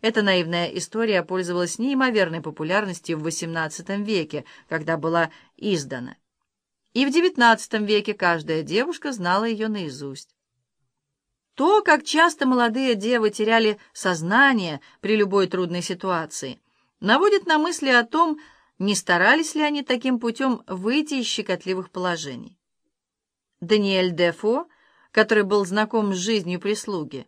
Эта наивная история пользовалась неимоверной популярностью в XVIII веке, когда была издана. И в XIX веке каждая девушка знала ее наизусть. То, как часто молодые девы теряли сознание при любой трудной ситуации, наводит на мысли о том, не старались ли они таким путем выйти из щекотливых положений. Даниэль Дефо, который был знаком с жизнью прислуги,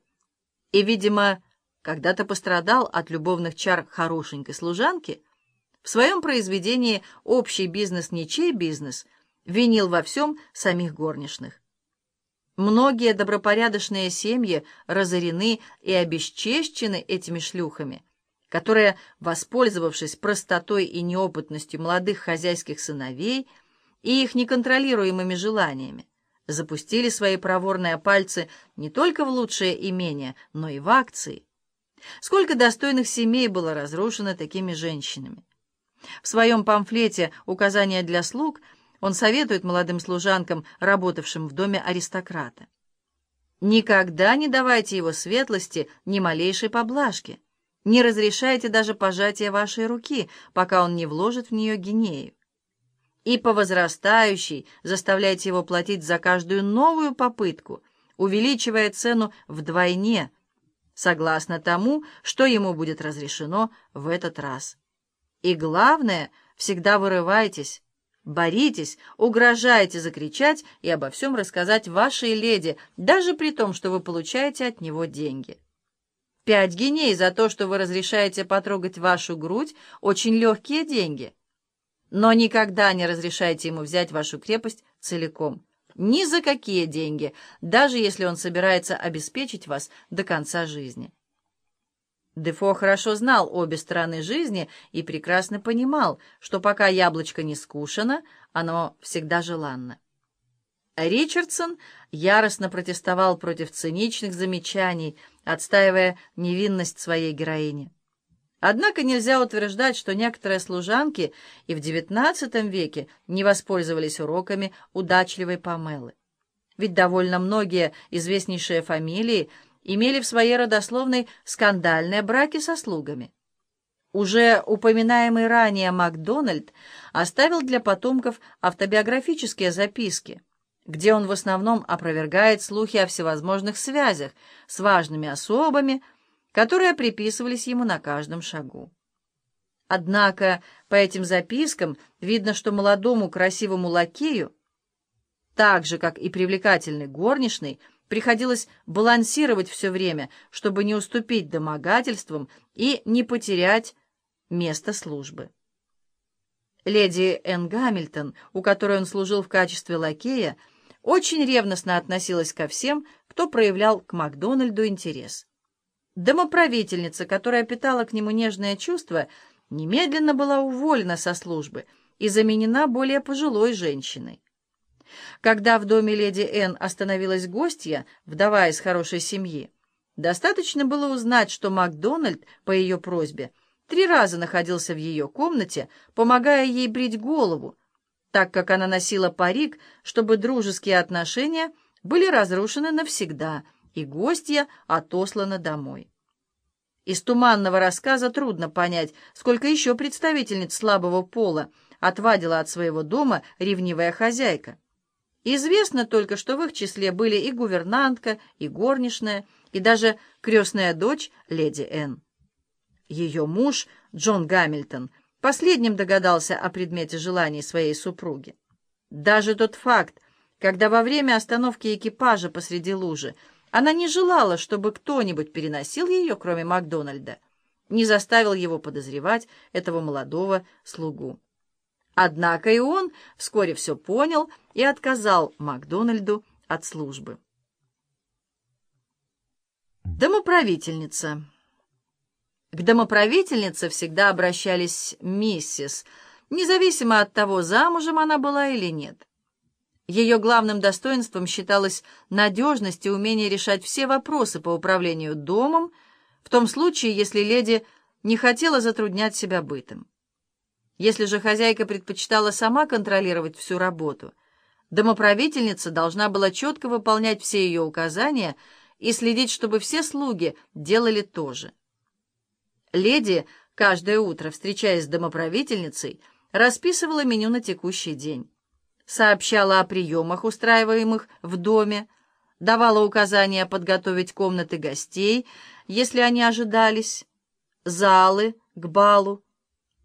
и, видимо, когда-то пострадал от любовных чар хорошенькой служанки, в своем произведении «Общий бизнес, ничей бизнес» винил во всем самих горничных. Многие добропорядочные семьи разорены и обесчещены этими шлюхами, которые, воспользовавшись простотой и неопытностью молодых хозяйских сыновей и их неконтролируемыми желаниями, запустили свои проворные пальцы не только в лучшее имение, но и в акции. Сколько достойных семей было разрушено такими женщинами. В своем памфлете «Указания для слуг» он советует молодым служанкам, работавшим в доме аристократа. Никогда не давайте его светлости ни малейшей поблажки. Не разрешайте даже пожатия вашей руки, пока он не вложит в нее гинею и по возрастающей заставляйте его платить за каждую новую попытку, увеличивая цену вдвойне, согласно тому, что ему будет разрешено в этот раз. И главное, всегда вырывайтесь, боритесь, угрожайте закричать и обо всем рассказать вашей леди, даже при том, что вы получаете от него деньги. Пять геней за то, что вы разрешаете потрогать вашу грудь, очень легкие деньги — но никогда не разрешайте ему взять вашу крепость целиком. Ни за какие деньги, даже если он собирается обеспечить вас до конца жизни. Дефо хорошо знал обе стороны жизни и прекрасно понимал, что пока яблочко не скушено, оно всегда желанно. Ричардсон яростно протестовал против циничных замечаний, отстаивая невинность своей героини. Однако нельзя утверждать, что некоторые служанки и в XIX веке не воспользовались уроками удачливой Памелы. Ведь довольно многие известнейшие фамилии имели в своей родословной скандальные браки со слугами. Уже упоминаемый ранее Макдональд оставил для потомков автобиографические записки, где он в основном опровергает слухи о всевозможных связях с важными особами, которые приписывались ему на каждом шагу. Однако по этим запискам видно, что молодому красивому лакею, так же, как и привлекательный горничный, приходилось балансировать все время, чтобы не уступить домогательствам и не потерять место службы. Леди Энн Гамильтон, у которой он служил в качестве лакея, очень ревностно относилась ко всем, кто проявлял к Макдональду интерес. Домоправительница, которая питала к нему нежное чувство, немедленно была уволена со службы и заменена более пожилой женщиной. Когда в доме леди Н остановилась гостья, вдова из хорошей семьи, достаточно было узнать, что Макдональд, по ее просьбе, три раза находился в ее комнате, помогая ей брить голову, так как она носила парик, чтобы дружеские отношения были разрушены навсегда — и гостья отослана домой. Из туманного рассказа трудно понять, сколько еще представительниц слабого пола отвадила от своего дома ревнивая хозяйка. Известно только, что в их числе были и гувернантка, и горничная, и даже крестная дочь леди Энн. Ее муж, Джон Гамильтон, последним догадался о предмете желаний своей супруги. Даже тот факт, когда во время остановки экипажа посреди лужи она не желала, чтобы кто-нибудь переносил ее, кроме Макдональда, не заставил его подозревать этого молодого слугу. Однако и он вскоре все понял и отказал Макдональду от службы. Домоправительница. К домоправительнице всегда обращались миссис, независимо от того, замужем она была или нет. Ее главным достоинством считалось надежность и умение решать все вопросы по управлению домом, в том случае, если леди не хотела затруднять себя бытом. Если же хозяйка предпочитала сама контролировать всю работу, домоправительница должна была четко выполнять все ее указания и следить, чтобы все слуги делали то же. Леди, каждое утро, встречаясь с домоправительницей, расписывала меню на текущий день, сообщала о приемах, устраиваемых в доме, давала указания подготовить комнаты гостей, если они ожидались, залы к балу,